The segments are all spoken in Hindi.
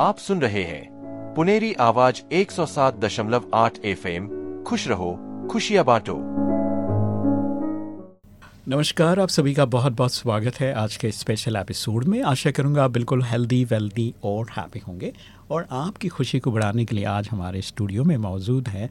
आप सुन रहे हैं पुनेरी आवाज़ 107.8 एफएम। खुश रहो, खुशियाँ बांटो। नमस्कार, आप सभी का बहुत बहुत स्वागत है आज के स्पेशल एपिसोड में। आशा करूँगा आप बिल्कुल हेल्दी वेल्दी और हैप्पी होंगे। और आपकी खुशी को बढ़ाने के लिए आज हमारे स्टूडियो में मौजूद है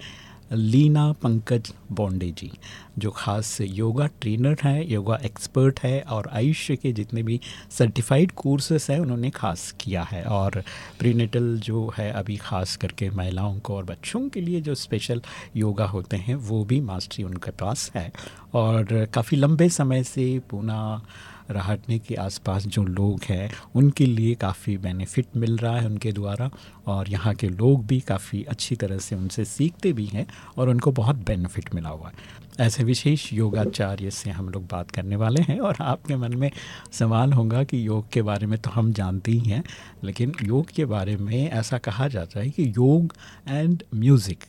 लीना पंकज बोंडे जी, जो ख़ास योगा ट्रेनर हैं, योगा एक्सपर्ट है और आयुष्य के जितने भी सर्टिफाइड कोर्सेस हैं, उन्होंने खास किया है। और प्रीनेटल जो है, अभी ख़ास करके महिलाओं को और बच्चों के लिए जो स्पेशल योगा होते हैं, वो भी मास्टरी उनके पास है। और काफ़ी लंबे समय से पूना राहटने के आसपास जो लोग हैं, उनके लिए काफ़ी बेनिफिट मिल रहा है उनके द्वारा और यहाँ के लोग भी काफ़ी अच्छी तरह से उनसे सीखते भी हैं और उनको बहुत बेनिफिट मिला हुआ है। ऐसे विशेष योगाचार्य से हम लोग बात करने वाले हैं और आपके मन में सवाल होगा कि योग के बारे में तो हम जानते ही हैं, लेकिन योग के बारे में ऐसा कहा जाता है कि योग एंड म्यूज़िक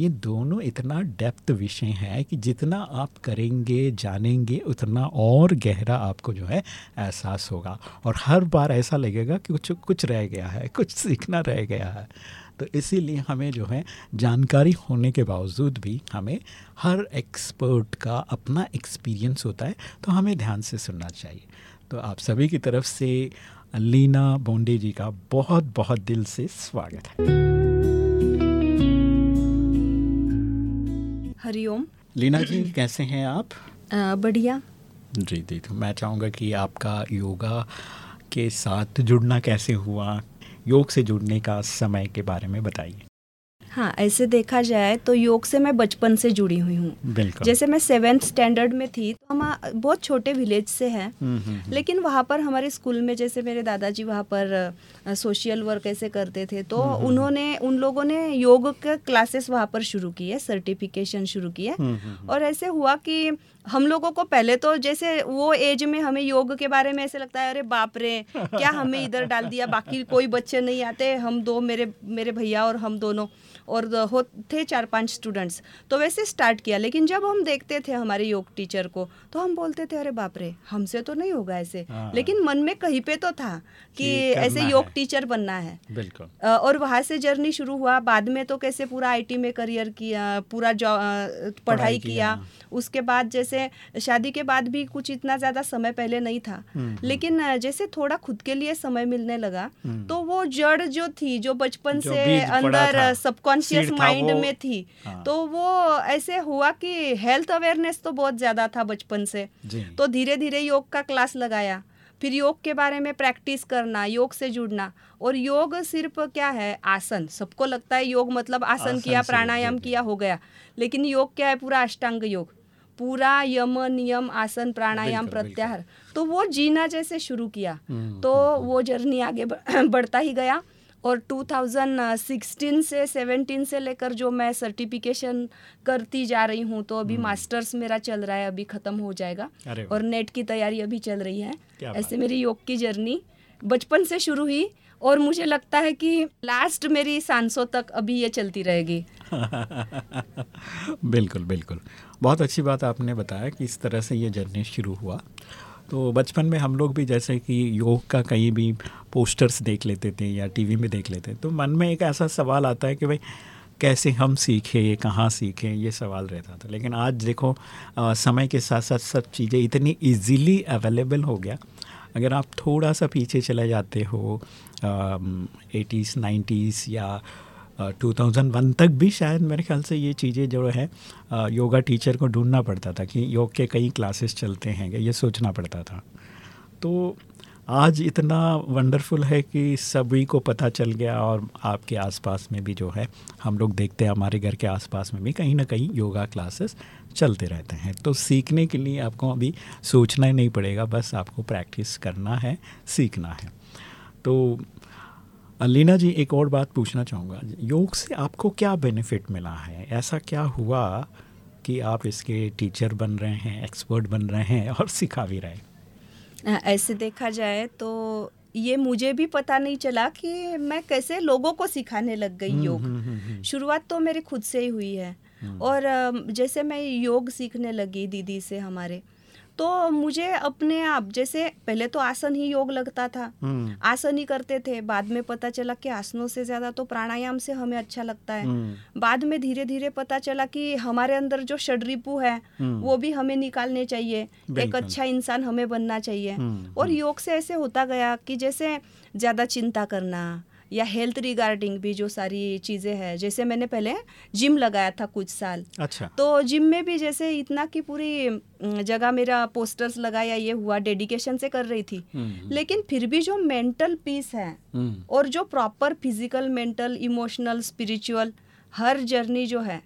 ये दोनों इतना डेप्थ विषय है कि जितना आप करेंगे, जानेंगे, उतना और गहरा आपको जो है एहसास होगा। और हर बार ऐसा लगेगा कि कुछ कुछ रह गया है, कुछ सीखना रह गया है। तो इसीलिए हमें जो है जानकारी होने के बावजूद भी हमें हर एक्सपर्ट का अपना एक्सपीरियंस होता है तो हमें ध्यान से सुनना चाहिए। तो आप सभी की तरफ़ से लीना बोंडे जी का बहुत बहुत दिल से स्वागत है। हरिओम लीना जी कैसे हैं आप? बढ़िया। जी जी तो मैं चाहूँगा कि आपका योगा के साथ जुड़ना कैसे हुआ? योग से जुड़ने का समय के बारे में बताइए। हाँ ऐसे देखा जाए तो योग से मैं बचपन से जुड़ी हुई हूँ। जैसे मैं सेवेंथ स्टैंडर्ड में थी तो हम बहुत छोटे विलेज से हैं। हम्म, हम्म, हम्म। लेकिन वहाँ पर हमारे स्कूल में जैसे मेरे दादाजी वहाँ पर सोशल वर्क ऐसे करते थे तो उन्होंने उन लोगों ने योग के क्लासेस वहाँ पर शुरू किए सर्टिफिकेशन शुरू किए। और ऐसे हुआ कि हम लोगों को पहले तो जैसे वो एज में हमें योग के बारे में ऐसे लगता है अरे बाप रे क्या हमें इधर डाल दिया बाकी कोई बच्चे नहीं आते हम दो मेरे मेरे भैया और हम दोनों। और हो थे चार पाँच स्टूडेंट्स तो वैसे स्टार्ट किया लेकिन जब हम देखते थे हमारे योग टीचर को तो हम बोलते थे अरे बाप रे हमसे तो नहीं होगा ऐसे। हाँ। लेकिन मन में कहीं पे तो था कि ऐसे योग टीचर बनना है। बिल्कुल। और वहाँ से जर्नी शुरू हुआ। बाद में तो कैसे पूरा आईटी में करियर किया पूरा जॉब पढ़ाई किया। उसके बाद जैसे शादी के बाद भी कुछ इतना ज़्यादा समय पहले नहीं था। हम्म, हम्म। लेकिन जैसे थोड़ा खुद के लिए समय मिलने लगा हम्म। तो वो जड़ जो थी जो बचपन से अंदर सबकॉन्शियस माइंड में थी। हाँ। तो वो ऐसे हुआ कि हेल्थ अवेयरनेस तो बहुत ज़्यादा था बचपन से। तो धीरे धीरे योग का क्लास लगाया। फिर योग के बारे में प्रैक्टिस करना योग से जुड़ना। और योग सिर्फ़ क्या है? आसन। सबको लगता है योग मतलब आसन, आसन किया प्राणायाम किया हो गया। लेकिन योग क्या है? पूरा अष्टांग योग। पूरा यम नियम आसन प्राणायाम प्रत्याहार। तो वो जीना जैसे शुरू किया। हम्म, तो हम्म, हम्म। वो जर्नी आगे बढ़ता ही गया। और 2016 से 17 से लेकर जो मैं सर्टिफिकेशन करती जा रही हूँ तो अभी मास्टर्स मेरा चल रहा है अभी ख़त्म हो जाएगा। और नेट की तैयारी अभी चल रही है। ऐसे मेरी योग की जर्नी बचपन से शुरू हुई और मुझे लगता है कि लास्ट मेरी सांसों तक अभी ये चलती रहेगी। बिल्कुल बिल्कुल। बहुत अच्छी बात आपने बताया कि इस तरह से ये जर्नी शुरू हुआ। तो बचपन में हम लोग भी जैसे कि योग का कहीं भी पोस्टर्स देख लेते थे या टीवी में देख लेते तो मन में एक ऐसा सवाल आता है कि भाई कैसे हम सीखें ये कहाँ सीखें ये सवाल रहता था। लेकिन आज देखो आ, समय के साथ साथ सब चीज़ें इतनी इजीली अवेलेबल हो गया। अगर आप थोड़ा सा पीछे चले जाते हो एटीज़ नाइन्टीज़ या टू थाउज़ेंड वन तक भी शायद मेरे ख्याल से ये चीज़ें जो है योगा टीचर को ढूंढना पड़ता था कि योग के कई क्लासेस चलते हैं, ये सोचना पड़ता था। तो आज इतना वंडरफुल है कि सभी को पता चल गया और आपके आसपास में भी जो है, हम लोग देखते हैं, हमारे घर के आसपास में भी कहीं ना कहीं योगा क्लासेस चलते रहते हैं। तो सीखने के लिए आपको अभी सोचना ही नहीं पड़ेगा, बस आपको प्रैक्टिस करना है, सीखना है। तो लीना जी एक और बात पूछना चाहूँगा। योग से आपको क्या बेनिफिट मिला है? ऐसा क्या हुआ कि आप इसके टीचर बन रहे हैं एक्सपर्ट बन रहे हैं और सिखा भी रहे? ऐसे देखा जाए तो ये मुझे भी पता नहीं चला कि मैं कैसे लोगों को सिखाने लग गई हम्म, योग। हम्म, हम्म, शुरुआत तो मेरी खुद से ही हुई है। और जैसे मैं योग सीखने लगी दीदी से हमारे तो मुझे अपने आप जैसे पहले तो आसन ही योग लगता था। हम्म, आसन ही करते थे बाद में पता चला कि आसनों से ज़्यादा तो प्राणायाम से हमें अच्छा लगता है। हम्म, बाद में धीरे धीरे पता चला कि हमारे अंदर जो षडरिपु है हम्म। वो भी हमें निकालने चाहिए। एक अच्छा इंसान हमें बनना चाहिए। और योग से ऐसे होता गया कि जैसे ज़्यादा चिंता करना या हेल्थ रिगार्डिंग भी जो सारी चीज़ें हैं। जैसे मैंने पहले जिम लगाया था कुछ साल। अच्छा। तो जिम में भी जैसे इतना की पूरी जगह मेरा पोस्टर्स लगाया ये हुआ डेडिकेशन से कर रही थी। हम्म, लेकिन फिर भी जो मेंटल पीस है हम्म, और जो proper physical mental emotional spiritual हर जर्नी जो है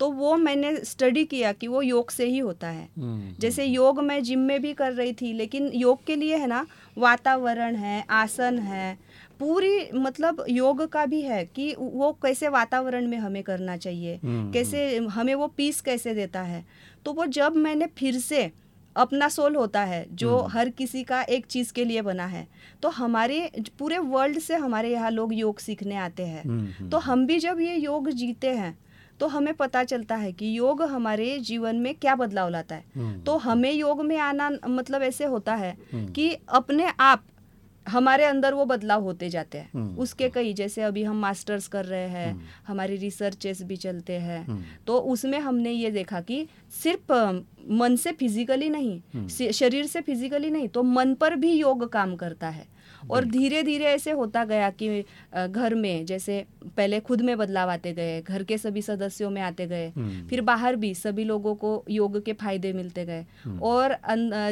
तो वो मैंने स्टडी किया कि वो योग से ही होता है। हम्म, जैसे योग मैं जिम में भी कर रही थी लेकिन योग के लिए है ना वातावरण है आसन है पूरी मतलब योग का भी है कि वो कैसे वातावरण में हमें करना चाहिए हम्म, कैसे हमें वो पीस कैसे देता है। तो वो जब मैंने फिर से अपना सोल होता है जो हम्म। हर किसी का एक चीज़ के लिए बना है तो हमारे पूरे वर्ल्ड से हमारे यहाँ लोग योग सीखने आते हैं। हम्म, हम्म, तो हम भी जब ये योग जीते हैं तो हमें पता चलता है कि योग हमारे जीवन में क्या बदलाव लाता है। हम्म, तो हमें योग में आना मतलब ऐसे होता है हम्म। कि अपने आप हमारे अंदर वो बदलाव होते जाते हैं हम्म। उसके कई जैसे अभी हम मास्टर्स कर रहे हैं हम्म। हमारी रिसर्चेस भी चलते हैं हम्म, तो उसमें हमने ये देखा कि सिर्फ़ मन से फिजिकली नहीं हम्म। शरीर से फिजिकली नहीं तो मन पर भी योग काम करता है और धीरे धीरे ऐसे होता गया कि घर में जैसे पहले खुद में बदलाव आते गए घर के सभी सदस्यों में आते गए हम्म। फिर बाहर भी सभी लोगों को योग के फ़ायदे मिलते गए हम्म। और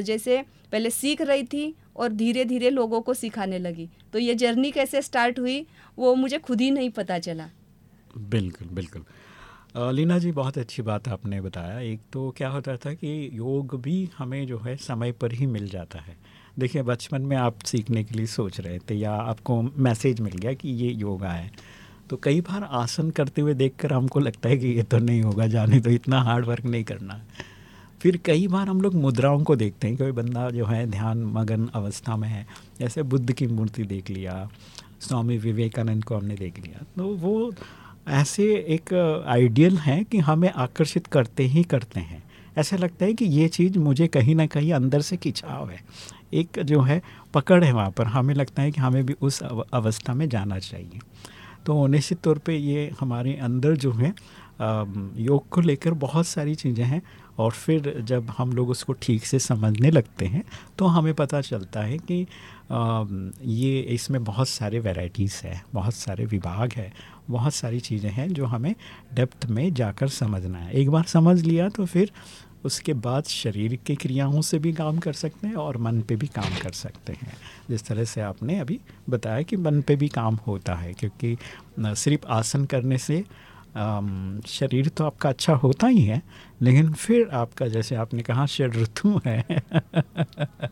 जैसे पहले सीख रही थी और धीरे धीरे लोगों को सिखाने लगी। तो ये जर्नी कैसे स्टार्ट हुई, वो मुझे खुद ही नहीं पता चला। बिल्कुल बिल्कुल। लीना जी, बहुत अच्छी बात आपने बताया। एक तो क्या होता था कि योग भी हमें जो है समय पर ही मिल जाता है। देखिए, बचपन में आप सीखने के लिए सोच रहे थे या आपको मैसेज मिल गया कि ये योगा है। तो कई बार आसन करते हुए देखकर हमको लगता है कि ये तो नहीं होगा, जाने तो इतना हार्ड वर्क नहीं करना। फिर कई बार हम लोग मुद्राओं को देखते हैं कोई बंदा जो है ध्यान मगन अवस्था में है। जैसे बुद्ध की मूर्ति देख लिया, स्वामी विवेकानंद को हमने देख लिया। तो वो ऐसे एक आइडियल है कि हमें आकर्षित करते ही करते हैं। ऐसा लगता है कि ये चीज़ मुझे कहीं ना कहीं अंदर से खिंचाव है। एक जो है पकड़ है वहाँ पर। हमें लगता है कि हमें भी उस अव- अवस्था में जाना चाहिए। तो निश्चित तौर पे ये हमारे अंदर जो है योग को लेकर बहुत सारी चीज़ें हैं और फिर जब हम लोग उसको ठीक से समझने लगते हैं तो हमें पता चलता है कि ये इसमें बहुत सारे वैरायटीज़ है, बहुत सारे विभाग है, बहुत सारी चीज़ें हैं जो हमें डेप्थ में जाकर समझना है। एक बार समझ लिया तो फिर उसके बाद शरीर की क्रियाओं से भी काम कर सकते हैं और मन पे भी काम कर सकते हैं। जिस तरह से आपने अभी बताया कि मन पे भी काम होता है, क्योंकि सिर्फ़ आसन करने से शरीर तो आपका अच्छा होता ही है, लेकिन फिर आपका, जैसे आपने कहा षड ऋतु है,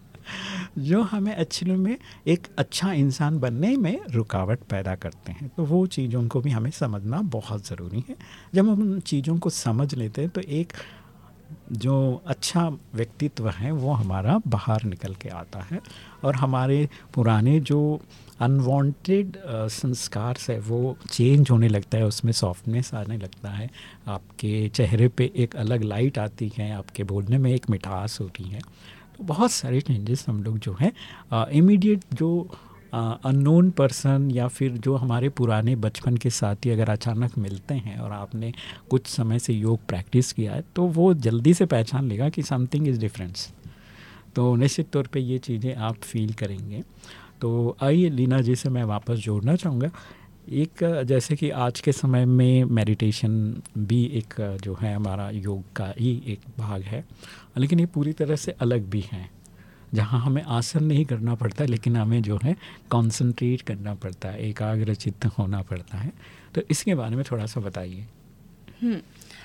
जो हमें एक्चुअली में एक अच्छा इंसान बनने में रुकावट पैदा करते हैं। तो वो चीज़ों को भी हमें समझना बहुत ज़रूरी है। जब हम उन चीज़ों को समझ लेते हैं तो एक जो अच्छा व्यक्तित्व है, वो हमारा बाहर निकल के आता है, और हमारे पुराने जो अनवांटेड संस्कार है वो चेंज होने लगता है, उसमें सॉफ्टनेस आने लगता है। आपके चेहरे पे एक अलग लाइट आती है, आपके बोलने में एक मिठास होती है। तो बहुत सारे चेंजेस हम लोग जो है इमीडिएट जो अननोन पर्सन या फिर जो हमारे पुराने बचपन के साथी अगर अचानक मिलते हैं और आपने कुछ समय से योग प्रैक्टिस किया है तो वो जल्दी से पहचान लेगा कि समथिंग इज़ डिफरेंस तो निश्चित तौर पे ये चीज़ें आप फील करेंगे। तो आइए लीना जी से मैं वापस जोड़ना चाहूँगा। एक जैसे कि आज के समय में मेडिटेशन भी एक जो है हमारा योग का ही एक भाग है लेकिन ये पूरी तरह से अलग भी हैं। जहाँ हमें आसन नहीं करना पड़ता लेकिन हमें जो है कंसंट्रेट करना पड़ता है एकाग्र चित्त होना पड़ता है। तो इसके बारे में थोड़ा सा बताइए। हम्म,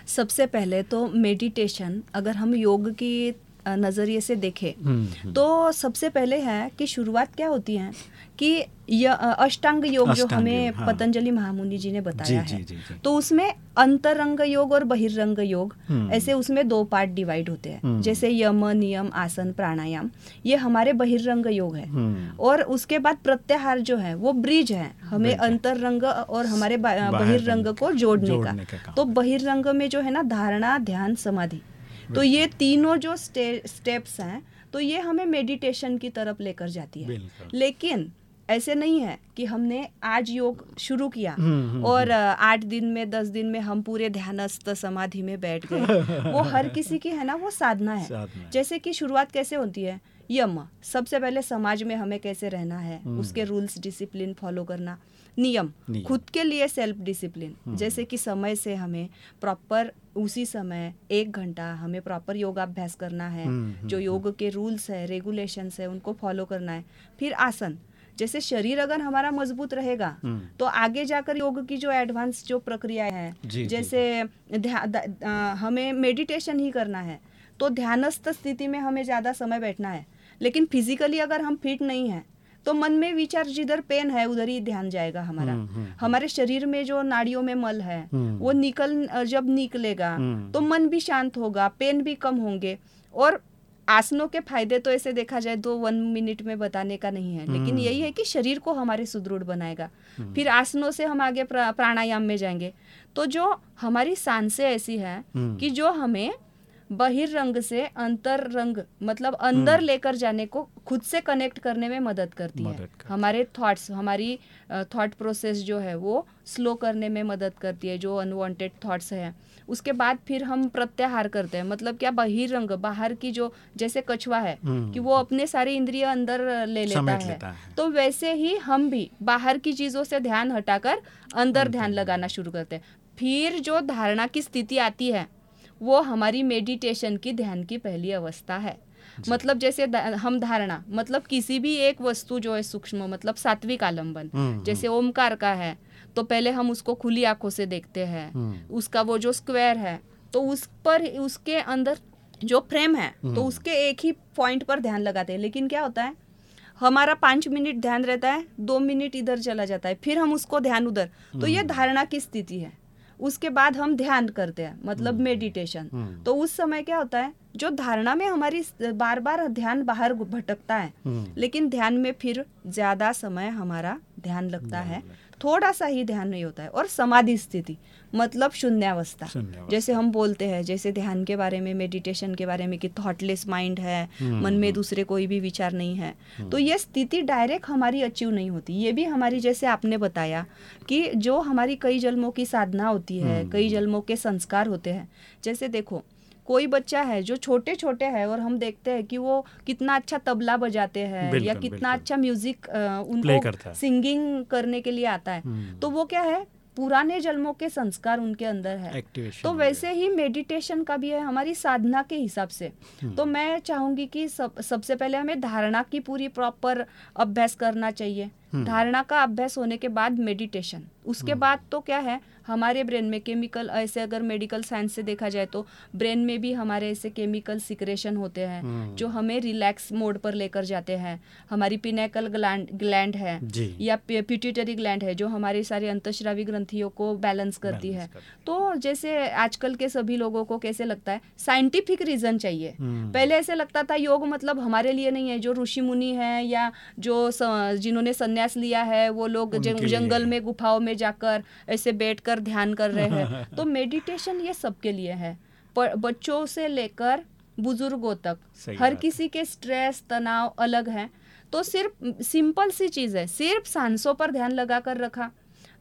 सबसे पहले तो मेडिटेशन अगर हम योग की नज़रिए से देखें हम्म, हम्म। तो सबसे पहले है कि शुरुआत क्या होती है कि यह अष्टांग योग जो हमें हाँ। पतंजलि महामुनि जी ने बताया जी, है जी, जी। तो उसमें अंतरंग योग और बहिरंग योग हम्म। ऐसे उसमें दो पार्ट डिवाइड होते हैं। जैसे यम नियम आसन प्राणायाम ये हमारे बहिरंग योग है और उसके बाद प्रत्याहार जो है वो ब्रिज है हमें। अंतरंग और हमारे बा- बाहर बहिर्रंग रंग को जोड़ने, जोड़ने का का तो बहिर्रंग में जो है ना धारणा ध्यान समाधि तो ये तीनों जो स्टेप्स हैं तो ये हमें मेडिटेशन की तरफ़ लेकर जाती है। लेकिन ऐसे नहीं है कि हमने आज योग शुरू किया हम्म, हम्म, और हम्म। आठ दिन में दस दिन में हम पूरे ध्यानस्थ समाधि में बैठ गए। वो हर किसी की है ना वो साधना है। साधना। जैसे कि शुरुआत कैसे होती है? यम सबसे पहले समाज में हमें कैसे रहना है? उसके रूल्स डिसिप्लिन फॉलो करना। नियम, नियम। खुद के लिए सेल्फ डिसिप्लिन जैसे कि समय से हमें प्रॉपर उसी समय एक घंटा हमें प्रॉपर योगाभ्यास करना है। जो योग के रूल्स है रेगुलेशंस है उनको फॉलो करना है। फिर आसन। जैसे शरीर अगर हमारा मज़बूत रहेगा हम्म। तो आगे जाकर योग की जो एडवांस जो प्रक्रिया है जी, जैसे जी, हमें मेडिटेशन ही करना है तो ध्यानस्थ स्थिति में हमें ज़्यादा समय बैठना है। लेकिन फिजिकली अगर हम फिट नहीं है तो मन में विचार जिधर पेन है उधर ही ध्यान जाएगा हमारा। हम्म, हम्म, हमारे शरीर में जो नाड़ियों में मल है वो निकल जब निकलेगा तो मन भी शांत होगा पेन भी कम होंगे। और आसनों के फ़ायदे तो ऐसे देखा जाए दो वन मिनट में बताने का नहीं है। लेकिन हम्म। यही है कि शरीर को हमारे सुदृढ़ बनाएगा। हम्म। फिर आसनों से हम आगे प्राणायाम में जाएँगे। तो जो हमारी साँसें ऐसी है हम्म। कि जो हमें बहिर्रंग से अंतर रंग मतलब अंदर लेकर जाने को खुद से कनेक्ट करने में मदद करती मदद है करती। हमारे थॉट्स हमारी थॉट प्रोसेस जो है वो स्लो करने में मदद करती है जो अनवांटेड थॉट्स है उसके बाद फिर हम प्रत्याहार करते हैं मतलब क्या बहिरंग बाहर की जो जैसे कछुआ है हम्म। कि वो अपने सारी इंद्रिय अंदर ले लेता है।, लेता है तो वैसे ही हम भी बाहर की चीज़ों से ध्यान हटाकर अंदर ध्यान लगाना शुरू करते हैं फिर जो धारणा की स्थिति आती है वो हमारी मेडिटेशन की ध्यान की पहली अवस्था है। मतलब जैसे हम धारणा मतलब किसी भी एक वस्तु जो है सूक्ष्म मतलब सात्विक आलंबन हम्म, हम्म। जैसे ओमकार का है तो पहले हम उसको खुली आँखों से देखते हैं। हम्म। उसका वो जो स्क्वायर है तो उस पर उसके अंदर जो फ्रेम है तो उसके एक ही पॉइंट पर ध्यान लगाते हैं। लेकिन क्या होता है हमारा पाँच मिनट ध्यान रहता है दो मिनट इधर चला जाता है फिर हम उसको ध्यान उधर तो ये धारणा की स्थिति है। उसके बाद हम ध्यान करते हैं मतलब मेडिटेशन तो उस समय क्या होता है जो धारणा में हमारी बार बार ध्यान बाहर भटकता है हम्म। लेकिन ध्यान में फिर ज़्यादा समय हमारा ध्यान लगता है। थोड़ा सा ही ध्यान नहीं होता है और समाधि स्थिति। मतलब शून्यावस्था। जैसे हम बोलते हैं जैसे ध्यान के बारे में मेडिटेशन के बारे में कि थॉटलेस माइंड है हम्म, मन में हम्म। दूसरे कोई भी विचार नहीं है। तो ये स्थिति डायरेक्ट हमारी अचीव नहीं होती। ये भी हमारी जैसे आपने बताया कि जो हमारी कई जन्मों की साधना होती है कई जन्मों के संस्कार होते हैं। जैसे देखो कोई बच्चा है जो छोटे छोटे है और हम देखते हैं कि वो कितना अच्छा तबला बजाते हैं या कितना अच्छा म्यूज़िक उनको सिंगिंग करने के लिए आता है। हम्म। तो वो क्या है? पुराने जन्मों के संस्कार उनके अंदर है। तो वैसे ही मेडिटेशन का भी है हमारी साधना के हिसाब से। हम्म। तो मैं चाहूँगी कि सब सबसे पहले हमें धारणा की पूरी प्रॉपर अभ्यास करना चाहिए। हम्म। धारणा का अभ्यास होने के बाद मेडिटेशन उसके बाद तो क्या है हमारे ब्रेन में केमिकल ऐसे अगर मेडिकल साइंस से देखा जाए तो ब्रेन में भी हमारे ऐसे केमिकल सिक्रेशन होते हैं हम्म। जो हमें रिलैक्स मोड पर लेकर जाते हैं। हमारी पिनेकल ग्लैंड ग्लैंड है या पिट्यूटरी ग्लैंड है जो हमारी सारी अंतश्रावी ग्रंथियों को बैलेंस करती है। तो जैसे आजकल के सभी लोगों को कैसे लगता है? साइंटिफिक रीजन चाहिए। हम्म। पहले ऐसे लगता था योग मतलब हमारे लिए नहीं है जो ऋषि मुनि है या जो जिन्होंने संन्यास लिया है वो लोग जंगल में गुफाओं में जाकर ऐसे बैठ कर ध्यान कर रहे हैं। तो मेडिटेशन ये सबके लिए है। पर बच्चों से लेकर बुज़ुर्गों तक। हर किसी के स्ट्रेस तनाव अलग है। तो सिर्फ़ सिंपल सी चीज़ है। सिर्फ़ सांसों पर ध्यान लगा कर रखा।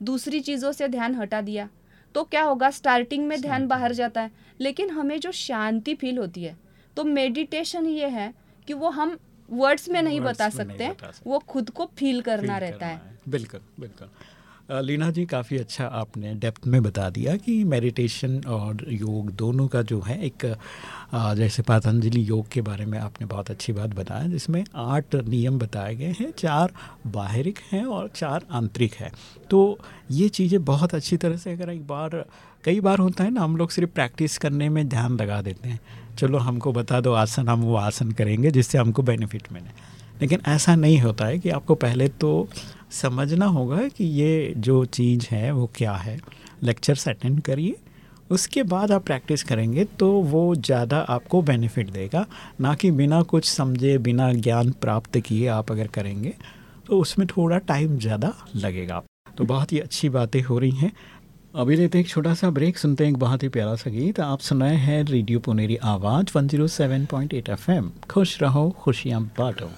दूसरी चीज़ों से ध्यान हटा दिया। तो क्या होगा? स्टार्टिंग में ध्यान बाहर जाता है। लेकिन हमें जो शांति फील होती है तो मेडिटेशन ये है कि वो हम वर्ड्स में नहीं बता में सकते। नहीं बता सकते। वो खुद को फील करना फील रहता करना है। बिल्कुल बिल्कुल। लीना जी, काफ़ी अच्छा आपने डेप्थ में बता दिया कि मेडिटेशन और योग दोनों का जो है एक जैसे पतंजलि योग के बारे में आपने बहुत अच्छी बात बताया, जिसमें आठ नियम बताए गए हैं, चार बाहरिक हैं और चार आंतरिक है। तो ये चीज़ें बहुत अच्छी तरह से अगर एक बार, कई बार होता है ना, हम लोग सिर्फ़ प्रैक्टिस करने में ध्यान लगा देते हैं। चलो, हमको बता दो आसन, हम वो आसन करेंगे जिससे हमको बेनिफिट मिले। लेकिन ऐसा नहीं होता है कि आपको पहले तो समझना होगा कि ये जो चीज़ है, वो क्या है। लेक्चर्स अटेंड करिए। उसके बाद आप प्रैक्टिस करेंगे तो वो ज़्यादा आपको बेनिफिट देगा। ना कि बिना कुछ समझे, बिना ज्ञान प्राप्त किए आप अगर करेंगे तो उसमें थोड़ा टाइम ज़्यादा लगेगा। तो बहुत ही अच्छी बातें हो रही हैं। अभी लेते हैं एक छोटा सा ब्रेक सुनते हैं एक बहुत ही प्यारा सा गीत। आप सुनाए हैं रेडियो पुनेरी आवाज़ 107.8 एफएम खुश रहो, खुशियाँ बांटो।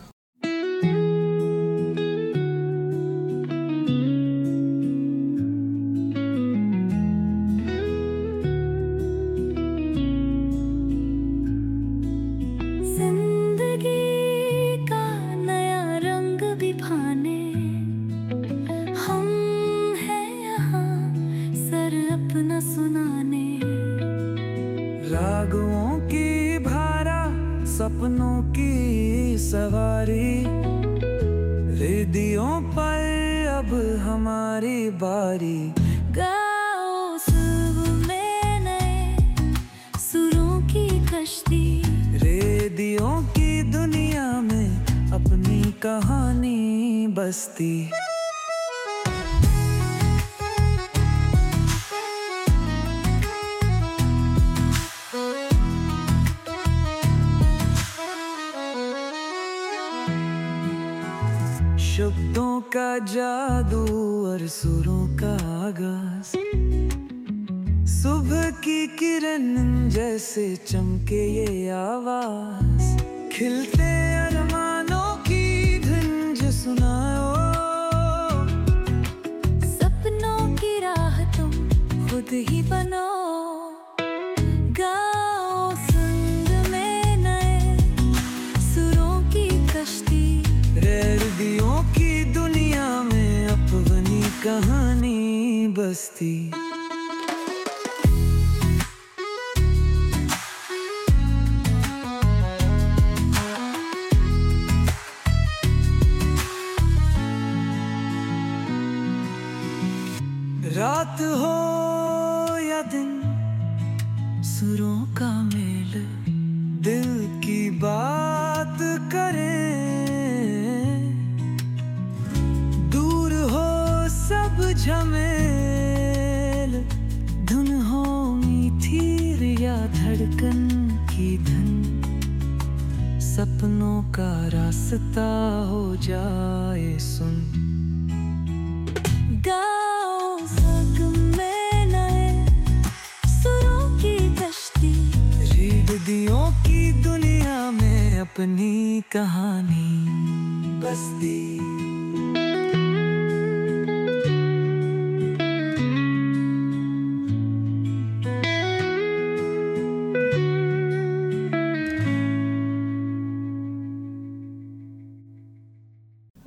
मस्ती शब्दों का जादू और सुरों का आगाज़। सुबह की किरण जैसे चमके ये आवाज़। खिल रात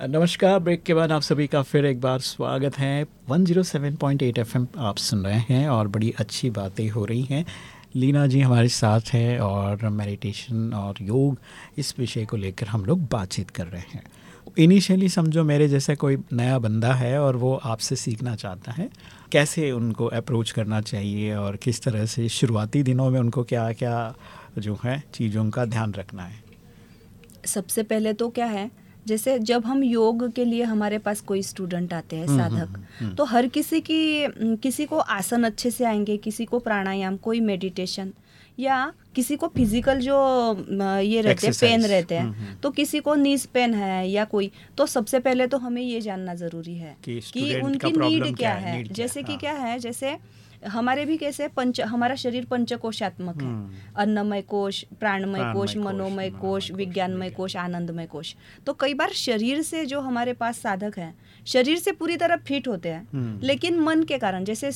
नमस्कार, ब्रेक के बाद आप सभी का फिर एक बार स्वागत है। 107.8 एफएम आप सुन रहे हैं और बड़ी अच्छी बातें हो रही हैं। लीना जी हमारे साथ है और मेडिटेशन और योग, इस विषय को लेकर हम लोग बातचीत कर रहे हैं। इनिशियली समझो मेरे जैसा कोई नया बंदा है और वो आपसे सीखना चाहता है, कैसे उनको अप्रोच करना चाहिए और किस तरह से शुरुआती दिनों में उनको क्या क्या जो है चीज़ों का ध्यान रखना है? सबसे पहले तो क्या है जैसे जब हम योग के लिए हमारे पास कोई स्टूडेंट आते हैं हम्म, हम्म, साधक हम्म, तो हर किसी की किसी को आसन अच्छे से आएँगे किसी को प्राणायाम कोई मेडिटेशन या किसी को फ़िज़िकल जो ये रहते हैं पेन रहते हैं तो किसी को नीज पेन है या कोई तो सबसे पहले तो हमें ये जानना ज़रूरी है कि, कि उनकी नीड क्या है, है। जैसे कि। क्या है जैसे हमारे भी कैसे पंच हमारा शरीर पंचकोशात्मक है हम्म। अन्नमय कोश प्राणमय कोश मनोमय कोश विज्ञानमय कोश आनंदमय कोश तो कई बार शरीर से जो हमारे पास साधक है शरीर से पूरी तरह फिट होते हैं हम्म। लेकिन मन के कारण जैसे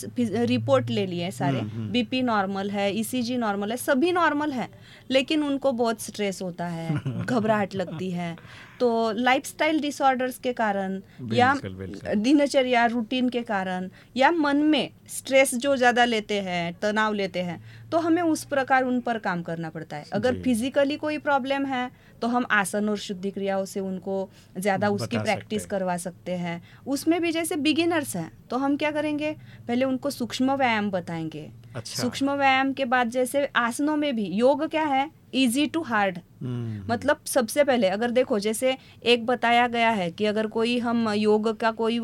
रिपोर्ट ले लिए सारे बीपी हम्म, नॉर्मल है ईसीजी नॉर्मल है सभी नॉर्मल है लेकिन उनको बहुत स्ट्रेस होता है घबराहट लगती है तो लाइफस्टाइल डिसऑर्डर्स के कारण या दिनचर्या रूटीन के कारण या मन में स्ट्रेस जो ज़्यादा लेते हैं तनाव लेते हैं तो हमें उस प्रकार उन पर काम करना पड़ता है। अगर फिजिकली कोई प्रॉब्लम है तो हम आसन और शुद्धि क्रियाओं से उनको ज़्यादा उसकी प्रैक्टिस करवा सकते हैं। उसमें भी जैसे बिगिनर्स हैं तो हम क्या करेंगे? पहले उनको सूक्ष्म व्यायाम बताएँगे। अच्छा। सूक्ष्म व्यायाम के बाद जैसे आसनों में भी योग क्या है? इजी टू हार्ड मतलब सबसे पहले अगर देखो जैसे एक बताया गया है कि अगर कोई हम योग का कोई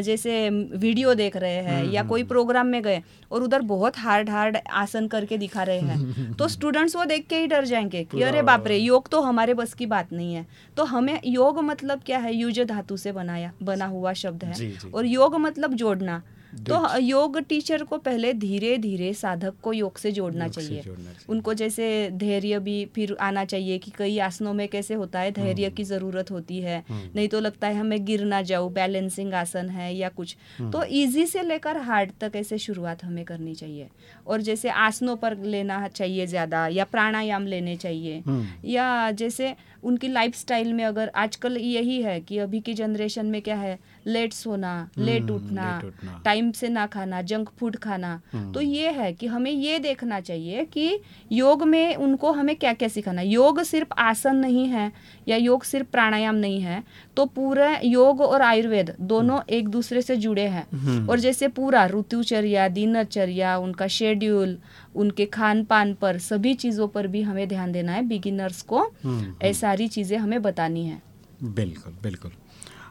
जैसे वीडियो देख रहे हैं या कोई प्रोग्राम में गए और उधर बहुत हार्ड हार्ड आसन करके दिखा रहे हैं तो स्टूडेंट्स वो देख के ही डर जाएँगे कि अरे बाप रे योग तो हमारे बस की बात नहीं है। तो हमें योग मतलब क्या है? युज धातु से बनाया बना हुआ शब्द है। और योग मतलब जोड़ना। तो योग टीचर को पहले धीरे धीरे साधक को योग से जोड़ना योग चाहिए।, से जोड़ना चाहिए। उनको जैसे धैर्य भी फिर आना चाहिए कि कई आसनों में कैसे होता है धैर्य हम्म। की ज़रूरत होती है नहीं तो लगता है हमें गिर ना जाऊँ बैलेंसिंग आसन है या कुछ हम्म। तो इजी से लेकर हार्ड तक ऐसे शुरुआत हमें करनी चाहिए और जैसे आसनों पर लेना चाहिए ज़्यादा या प्राणायाम लेने चाहिए हम्म। या जैसे उनकी लाइफस्टाइल में अगर आजकल यही है कि अभी की जनरेशन में क्या है लेट सोना लेट हम्म, उठना। टाइम से ना खाना जंक फ़ूड खाना। हम्म। तो ये है कि हमें ये देखना चाहिए कि योग में उनको हमें क्या क्या सिखाना। योग सिर्फ़ आसन नहीं है या योग सिर्फ़ प्राणायाम नहीं है तो पूरा योग और आयुर्वेद दोनों एक दूसरे से जुड़े हैं। हम्म। और जैसे पूरा ऋतुचर्या दिनचर्या उनका शेड्यूल उनके खान पान पर सभी चीज़ों पर भी हमें ध्यान देना है। बिगिनर्स को हम्म, ये सारी चीज़ें हमें बतानी है। बिल्कुल बिल्कुल।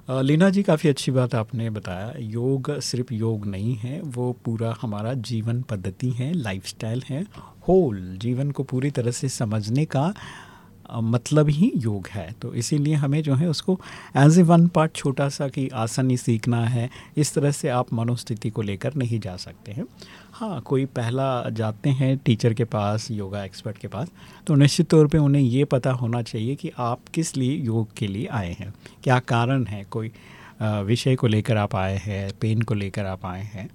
लीना जी, काफ़ी अच्छी बात आपने बताया। योग सिर्फ़ योग नहीं है, वो पूरा हमारा जीवन पद्धति है लाइफस्टाइल है। होल जीवन को पूरी तरह से समझने का मतलब ही योग है। तो इसीलिए हमें जो है उसको एज ए वन पार्ट छोटा सा कि आसन ही सीखना है, इस तरह से आप मनोस्थिति को लेकर नहीं जा सकते हैं। हाँ कोई पहला जाते हैं टीचर के पास, योगा एक्सपर्ट के पास तो निश्चित तौर पे उन्हें ये पता होना चाहिए कि आप किस लिए योग के लिए आए हैं। क्या कारण है कोई विषय को लेकर आप आए हैं पेन को लेकर आप आए हैं?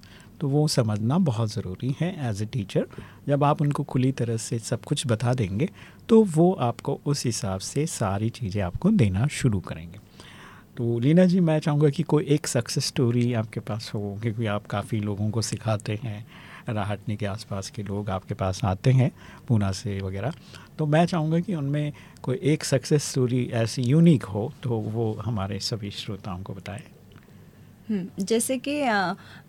तो वो समझना बहुत ज़रूरी है एज ए टीचर जब आप उनको खुली तरह से सब कुछ बता देंगे तो वो आपको उस हिसाब से सारी चीज़ें आपको देना शुरू करेंगे। तो लीना जी, मैं चाहूँगा कि कोई एक सक्सेस स्टोरी आपके पास हो, क्योंकि आप काफ़ी लोगों को सिखाते हैं राहटनी के आसपास के लोग आपके पास आते हैं, पूना से वगैरह। तो मैं चाहूँगा कि उनमें कोई एक सक्सेस स्टोरी ऐसी यूनिक हो तो वो हमारे सभी श्रोताओं को बताएँ। जैसे कि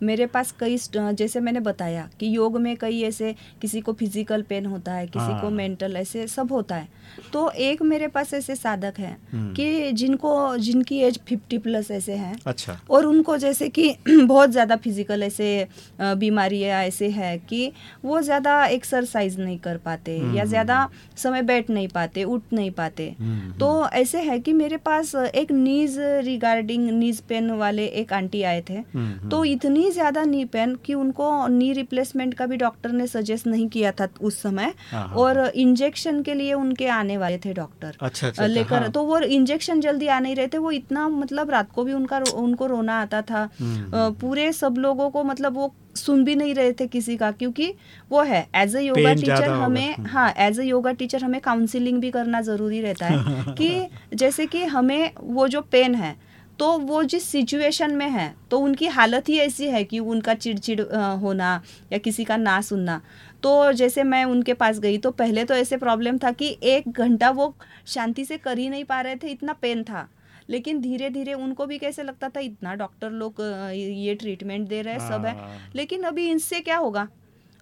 मेरे पास कई जैसे मैंने बताया कि योग में कई ऐसे किसी को फ़िज़िकल पेन होता है किसी को हाँ। मेंटल ऐसे सब होता है तो एक मेरे पास ऐसे साधक हैं हम्म। कि जिनको जिनकी एज फिफ्टी प्लस ऐसे हैं अच्छा और उनको जैसे कि बहुत ज़्यादा फ़िज़िकल ऐसे बीमारियाँ ऐसे है कि वो ज़्यादा एक्सरसाइज नहीं कर पाते या हम्म। ज़्यादा समय बैठ नहीं पाते उठ नहीं पाते हम्म, तो ऐसे है कि मेरे पास एक नीज रिगार्डिंग नीज पेन वाले एक आंटी आए थे। हम्म, तो इतनी ज़्यादा नी पेन कि उनको नी रिप्लेसमेंट का भी डॉक्टर ने सजेस्ट नहीं किया था उस समय। हाँ, हाँ, और इंजेक्शन के लिए उनके आने वाले थे डॉक्टर अच्छा अच्छा लेकर हाँ। तो वो इंजेक्शन जल्दी आ नहीं रहे थे। वो इतना मतलब रात को भी उनका उनको रोना आता था। हम्म, पूरे सब लोगों को मतलब वो सुन भी नहीं रहे थे किसी का क्योंकि वो है एज अ योगा टीचर हमें हम्म। हाँ एज अ योगा टीचर हमें काउंसलिंग भी करना ज़रूरी रहता है कि जैसे कि हमें वो जो पेन है तो वो जिस सिचुएशन में है तो उनकी हालत ही ऐसी है कि उनका चिड़चिड़ होना या किसी का ना सुनना। तो जैसे मैं उनके पास गई तो पहले तो ऐसे प्रॉब्लम था कि एक घंटा वो शांति से कर ही नहीं पा रहे थे इतना पेन था। लेकिन धीरे धीरे उनको भी कैसे लगता था इतना डॉक्टर लोग ये ट्रीटमेंट दे रहे हैं सब है। हाँ। लेकिन अभी इनसे क्या होगा?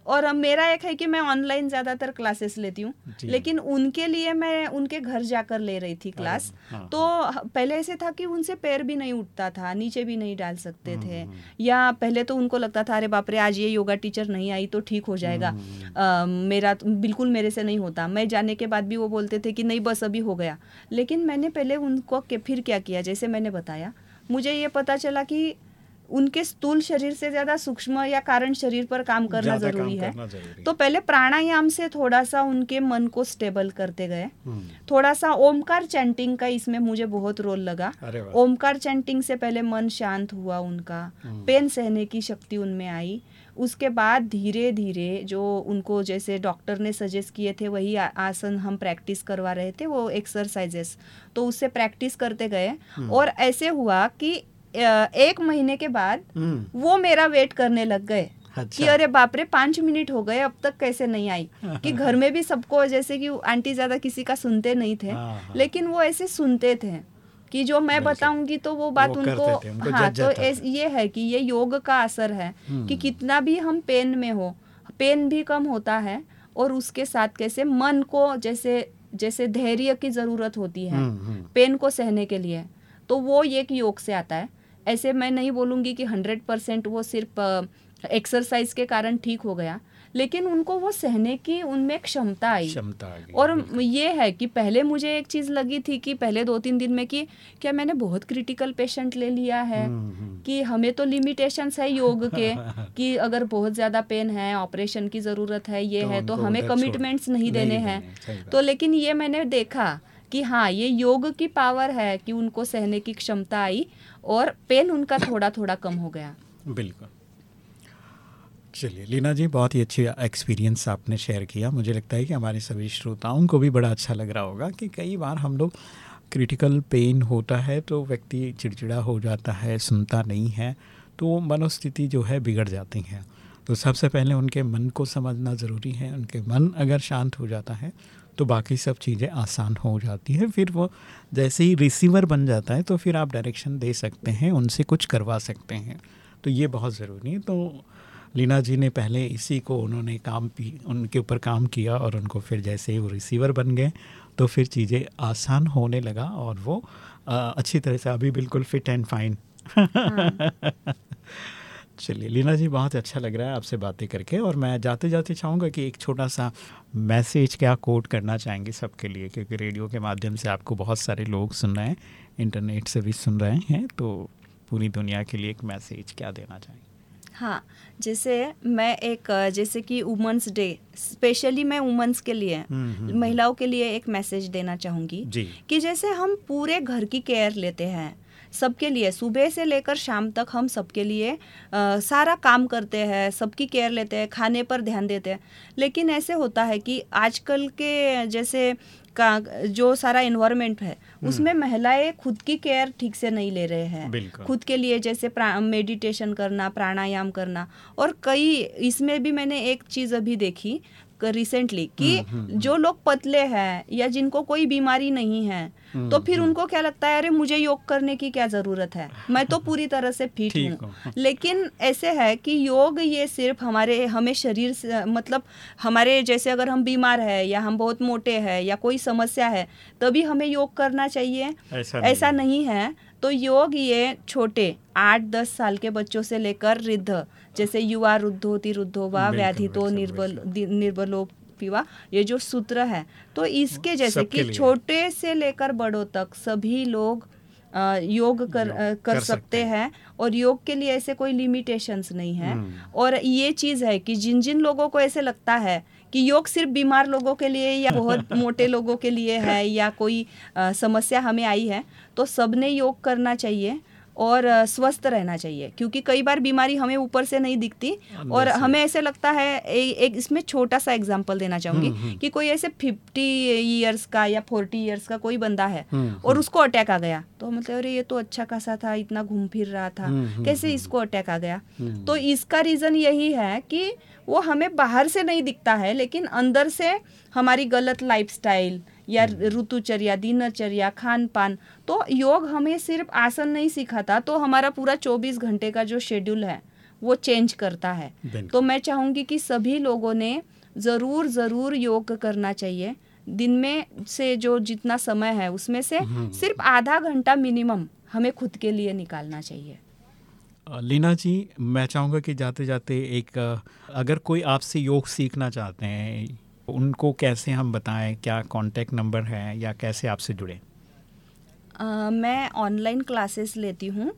और अब मेरा एक है कि मैं ऑनलाइन ज़्यादातर क्लासेस लेती हूँ लेकिन उनके लिए मैं उनके घर जाकर ले रही थी क्लास हाँ, तो पहले ऐसे था कि उनसे पैर भी नहीं उठता था नीचे भी नहीं डाल सकते थे। हम्म। या पहले तो उनको लगता था अरे बाप रे आज ये योगा टीचर नहीं आई तो ठीक हो जाएगा। हम्म। अ, मेरा तो बिल्कुल मेरे से नहीं होता। मैं जाने के बाद भी वो बोलते थे कि नहीं बस अभी हो गया। लेकिन मैंने पहले उनको फिर क्या किया? जैसे मैंने बताया मुझे ये पता चला कि उनके स्थूल शरीर से ज़्यादा सूक्ष्म या कारण शरीर पर काम करना ज़्यादा काम ज़रूरी है। करना ज़रूरी तो पहले प्राणायाम से थोड़ा सा उनके मन को स्टेबल करते गए। हम्म, थोड़ा सा ओमकार चैंटिंग का इसमें मुझे बहुत रोल लगा। ओमकार चैंटिंग से पहले मन शांत हुआ उनका। हम्म। पेन सहने की शक्ति उनमें आई। उसके बाद धीरे धीरे जो उनको जैसे डॉक्टर ने सजेस्ट किए थे वही आसन हम प्रैक्टिस करवा रहे थे वो एक्सरसाइजेस तो उससे प्रैक्टिस करते गए। हम्म। और ऐसे हुआ कि एक महीने के बाद हम्म, वो मेरा वेट करने लग गए अच्छा। कि अरे बाप रे पाँच मिनट हो गए अब तक कैसे नहीं आई? कि घर में भी सबको जैसे कि आंटी ज़्यादा किसी का सुनते नहीं थे हाँ, हाँ। लेकिन वो ऐसे सुनते थे कि जो मैं बताऊँगी तो वो बात वो उनको उनको हाँ तो ये है कि ये योग का असर है हम्म। कि कितना भी हम पेन में हो पेन भी कम होता है और उसके साथ कैसे मन को जैसे जैसे धैर्य की ज़रूरत होती है हम्म, हम्म, पेन को सहने के लिए। तो वो एक योग से आता है। ऐसे मैं नहीं बोलूँगी कि हंड्रेड परसेंट वो सिर्फ़ एक्सरसाइज के कारण ठीक हो गया लेकिन उनको वो सहने की उनमें क्षमता आई। क्षमता और ये है कि पहले मुझे एक चीज़ लगी थी कि पहले दो तीन दिन में कि क्या मैंने बहुत क्रिटिकल पेशेंट ले लिया है हम्म, हम्म। कि हमें तो लिमिटेशंस है योग के कि अगर बहुत ज़्यादा पेन है ऑपरेशन की ज़रूरत है ये तो है तो हमें कमिटमेंट्स नहीं देने, हैं। तो लेकिन ये मैंने देखा कि हाँ ये योग की पावर है कि उनको सहने की क्षमता आई और पेन उनका थोड़ा थोड़ा कम हो गया। बिल्कुल। चलिए, लीना जी, बहुत ही अच्छी एक्सपीरियंस आपने शेयर किया। मुझे लगता है कि हमारे सभी श्रोताओं को भी बड़ा अच्छा लग रहा होगा कि कई बार हम लोग क्रिटिकल पेन होता है तो व्यक्ति चिड़चिड़ा हो जाता है, सुनता नहीं है तो मनोस्थिति जो है बिगड़ जाती है। तो सबसे पहले उनके मन को समझना ज़रूरी है। उनके मन अगर शांत हो जाता है तो बाकी सब चीज़ें आसान हो जाती है। फिर वो जैसे ही रिसीवर बन जाता है तो फिर आप डायरेक्शन दे सकते हैं उनसे कुछ करवा सकते हैं। तो ये बहुत ज़रूरी है। तो लीना जी ने पहले इसी को उन्होंने काम पी उनके ऊपर काम किया और उनको फिर जैसे ही वो रिसीवर बन गए तो फिर चीज़ें आसान होने लगा और वो अ, अच्छी तरह से अभी बिल्कुल फिट एंड फाइन चलिए लीना जी बहुत अच्छा लग रहा है आपसे बातें करके और मैं जाते जाते चाहूँगा कि एक छोटा सा मैसेज क्या कोट करना चाहेंगे सबके लिए क्योंकि रेडियो के माध्यम से आपको बहुत सारे लोग सुन रहे हैं इंटरनेट से भी सुन रहे हैं तो पूरी दुनिया के लिए एक मैसेज क्या देना चाहेंगे? हाँ जैसे मैं एक जैसे कि वुमेंस डे स्पेशली मैं वुमेंस के लिए हम्म, हम्म, महिलाओं के लिए एक मैसेज देना चाहूँगी कि जैसे हम पूरे घर की केयर लेते हैं सबके लिए। सुबह से लेकर शाम तक हम सबके लिए अ, सारा काम करते हैं सबकी केयर लेते हैं खाने पर ध्यान देते हैं। लेकिन ऐसे होता है कि आजकल के जैसे का जो सारा इन्वायरमेंट है उसमें महिलाएँ खुद की केयर ठीक से नहीं ले रहे हैं। खुद के लिए जैसे मेडिटेशन करना प्राणायाम करना। और कई इसमें भी मैंने एक चीज़ अभी देखी रिसेंटली कि जो लोग पतले हैं या जिनको कोई बीमारी नहीं है तो फिर उनको क्या लगता है अरे मुझे योग करने की क्या ज़रूरत है? मैं तो पूरी तरह से फिट हूँ। लेकिन ऐसे है कि योग ये सिर्फ़ हमारे हमें शरीर से मतलब हमारे जैसे अगर हम बीमार है या हम बहुत मोटे हैं या कोई समस्या है तभी हमें योग करना चाहिए। ऐसा ऐसा। नहीं है। तो योग ये छोटे आठ दस साल के बच्चों से लेकर वृद्ध जैसे युवा रुद्धोति रुद्धोवा बिल्कुल, व्याधि तो निर्बल निर्बलो पीवा ये जो सूत्र है तो इसके जैसे कि छोटे से लेकर बड़ों तक सभी लोग अ, योग कर योग कर कर सकते सकते हैं। और योग के लिए ऐसे कोई लिमिटेशंस नहीं है। हम्म। और ये चीज़ है कि जिन जिन लोगों को ऐसे लगता है कि योग सिर्फ़ बीमार लोगों के लिए या बहुत मोटे लोगों के लिए है या कोई आ, समस्या हमें आई है तो सबने योग करना चाहिए। और स्वस्थ रहना चाहिए। क्योंकि कई बार बीमारी हमें ऊपर से नहीं दिखती और हमें ऐसे लगता है ए, एक इसमें छोटा सा एग्जांपल देना चाहूँगी कि कोई ऐसे फिफ्टी ईयर्स का या फोर्टी ईयर्स का कोई बंदा है हम्म, और उसको अटैक आ गया। तो मतलब अरे ये तो अच्छा खासा था इतना घूम फिर रहा था। हम्म, हम्म, कैसे इसको अटैक आ गया? हम्म। तो इसका रीज़न यही है कि वो हमें बाहर से नहीं दिखता है लेकिन अंदर से हमारी गलत लाइफस्टाइल या ऋतुचर्या दिनचर्या खान पान तो योग हमें सिर्फ़ आसन नहीं सिखाता तो हमारा पूरा 24 घंटे का जो शेड्यूल है वो चेंज करता है। तो मैं चाहूँगी कि सभी लोगों ने ज़रूर ज़रूर योग करना चाहिए। दिन में से जो जितना समय है उसमें से सिर्फ़ आधा घंटा मिनिमम हमें खुद के लिए निकालना चाहिए। लीना जी मैं चाहूँगा कि जाते जाते एक अगर कोई आपसे योग सीखना चाहते हैं उनको कैसे हम बताएँ क्या कांटेक्ट नंबर है या कैसे आपसे जुड़े? अ, मैं ऑनलाइन क्लासेस लेती हूँ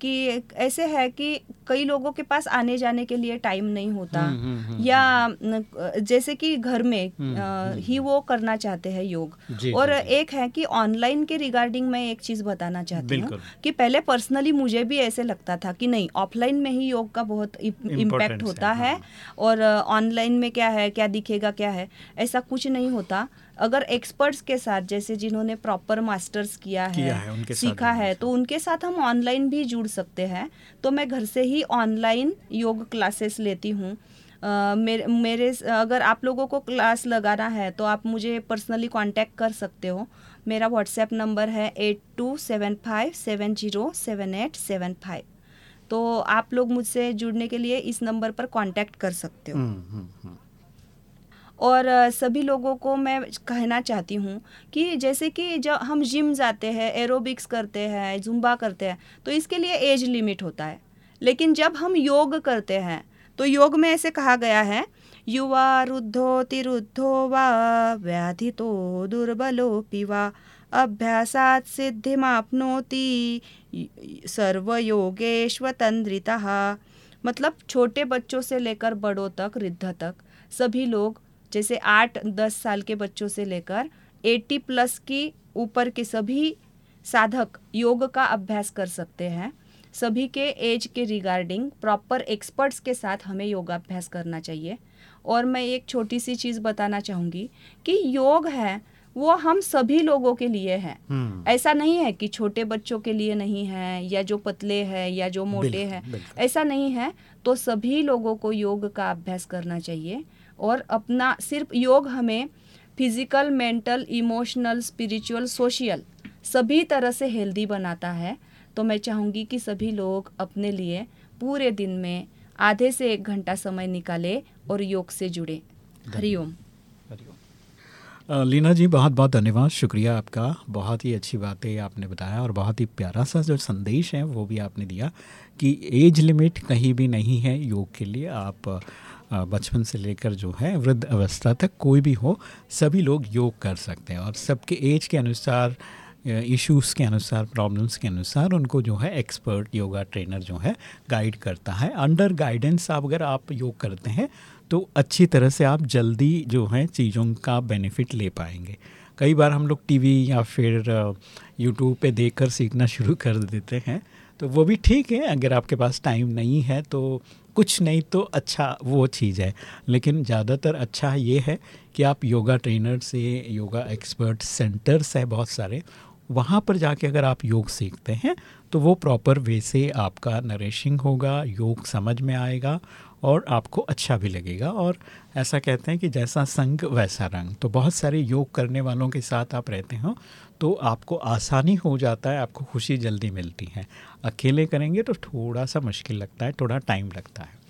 कि ऐसे है कि कई लोगों के पास आने जाने के लिए टाइम नहीं होता हम्म, हम्म, हम्म, या जैसे कि घर में अ, ही वो करना चाहते हैं योग। और। एक है कि ऑनलाइन के रिगार्डिंग मैं एक चीज़ बताना चाहती हूँ कि पहले पर्सनली मुझे भी ऐसे लगता था कि नहीं ऑफलाइन में ही योग का बहुत इम्पैक्ट होता है हाँ। और ऑनलाइन में क्या है क्या दिखेगा क्या है ऐसा कुछ नहीं होता। अगर एक्सपर्ट्स के साथ जैसे जिन्होंने प्रॉपर मास्टर्स किया है, किया है, उनके सीखा है तो उनके साथ हम ऑनलाइन भी जुड़ सकते हैं। तो मैं घर से ही ऑनलाइन योग क्लासेस लेती हूँ। अ, मेरे मेरे अगर आप लोगों को क्लास लगाना है तो आप मुझे पर्सनली कांटेक्ट कर सकते हो। मेरा व्हाट्सएप नंबर है eight two seven five seven zero seven eight seven five तो आप लोग मुझसे जुड़ने के लिए इस नंबर पर कांटेक्ट कर सकते हो। हम्म, हम्म, हम्म। और सभी लोगों को मैं कहना चाहती हूँ कि जैसे कि जब हम जिम जाते हैं एरोबिक्स करते हैं जुम्बा करते हैं तो इसके लिए एज लिमिट होता है। लेकिन जब हम योग करते हैं तो योग में ऐसे कहा गया है, युवा रुद्धो तिरुद्धो वा व्याधितो दुर्बलोऽपि वा अभ्यासात् सिद्धिमाप्नोति सर्वयोगेश्वतंद्रितः मतलब छोटे बच्चों से लेकर बड़ों तक, वृद्ध तक, सभी लोग जैसे आठ दस साल के बच्चों से लेकर एट्टी प्लस की ऊपर के सभी साधक योग का अभ्यास कर सकते हैं। सभी के एज के रिगार्डिंग प्रॉपर एक्सपर्ट्स के साथ हमें योगाभ्यास करना चाहिए। और मैं एक छोटी सी चीज़ बताना चाहूँगी कि योग है वो हम सभी लोगों के लिए है। हम्म। ऐसा नहीं है कि छोटे बच्चों के लिए नहीं है या जो पतले हैं या जो मोटे बिल्कुल, हैं। बिल्कुल। ऐसा नहीं है तो सभी लोगों को योग का अभ्यास करना चाहिए। और अपना सिर्फ़ योग हमें physical mental emotional spiritual social सभी तरह से हेल्दी बनाता है। तो मैं चाहूँगी कि सभी लोग अपने लिए पूरे दिन में आधे से एक घंटा समय निकाले और योग से जुड़े। हरिओम लीना जी, बहुत बहुत धन्यवाद। शुक्रिया आपका। बहुत ही अच्छी बातें आपने बताया और बहुत ही प्यारा सा जो संदेश है वो भी आपने दिया कि एज लिमिट कहीं भी नहीं है योग के लिए। आप बचपन से लेकर जो है वृद्ध अवस्था तक कोई भी हो, सभी लोग योग कर सकते हैं। और सबके एज के अनुसार इश्यूज़ के अनुसार, प्रॉब्लम्स के अनुसार उनको जो है एक्सपर्ट योगा ट्रेनर जो है गाइड करता है। अंडर गाइडेंस आप अगर आप योग करते हैं तो अच्छी तरह से आप जल्दी जो है चीज़ों का बेनिफिट ले पाएँगे। कई बार हम लोग टीवी या फिर यूट्यूब पे देखकर सीखना शुरू कर देते हैं तो वो भी ठीक है। अगर आपके पास टाइम नहीं है तो कुछ नहीं तो अच्छा वो चीज़ है। लेकिन ज़्यादातर अच्छा ये है कि आप योगा ट्रेनर से, योगा एक्सपर्ट सेंटर्स है बहुत सारे, वहाँ पर जाके अगर आप योग सीखते हैं तो वो प्रॉपर वे से आपका नरेशिंग होगा, योग समझ में आएगा और आपको अच्छा भी लगेगा। और ऐसा कहते हैं कि जैसा संग वैसा रंग। तो बहुत सारे योग करने वालों के साथ आप रहते हो तो आपको आसानी हो जाता है आपको खुशी जल्दी मिलती है। अकेले करेंगे तो थोड़ा सा मुश्किल लगता है थोड़ा टाइम लगता है।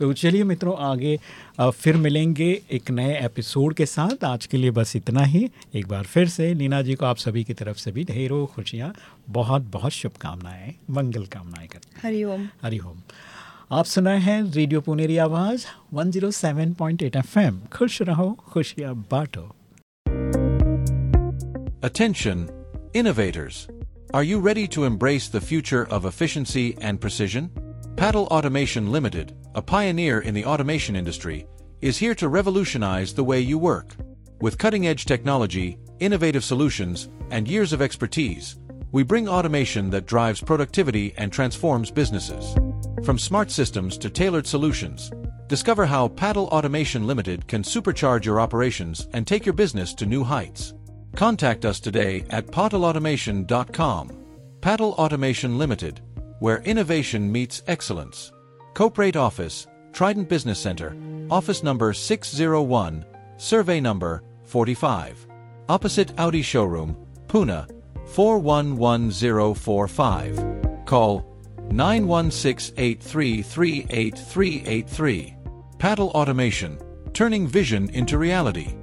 तो चलिए मित्रों आगे फिर मिलेंगे एक नए एपिसोड के साथ। आज के लिए बस इतना ही। एक बार फिर से लीना जी को आप सभी की तरफ़ से भी ढेरों खुशियाँ बहुत बहुत शुभकामनाएँ मंगल कामनाएँ करते हरिओम हरिओम आप सुन रहे हैं रेडियो पुनेरी आवाज़ 107.8 एफएम। खुश रहो खुशियाँ बांटो। Attention, innovators. Are you ready to embrace the future of efficiency and precision? Paddle Automation Limited, a pioneer in the automation industry, is here to revolutionize the way you work. With cutting edge technology, innovative solutions, and years of expertise, we bring automation that drives productivity and transforms businesses. From smart systems to tailored solutions, discover how Paddle Automation Limited can supercharge your operations and take your business to new heights. Contact us today at paddleautomation.com. Paddle Automation Limited, where innovation meets excellence. Coprate Office, Trident Business Center, office number 601, survey number 45. Opposite Audi Showroom, Pune, 411045. Call 916-833-8383. Paddle Automation, turning vision into reality.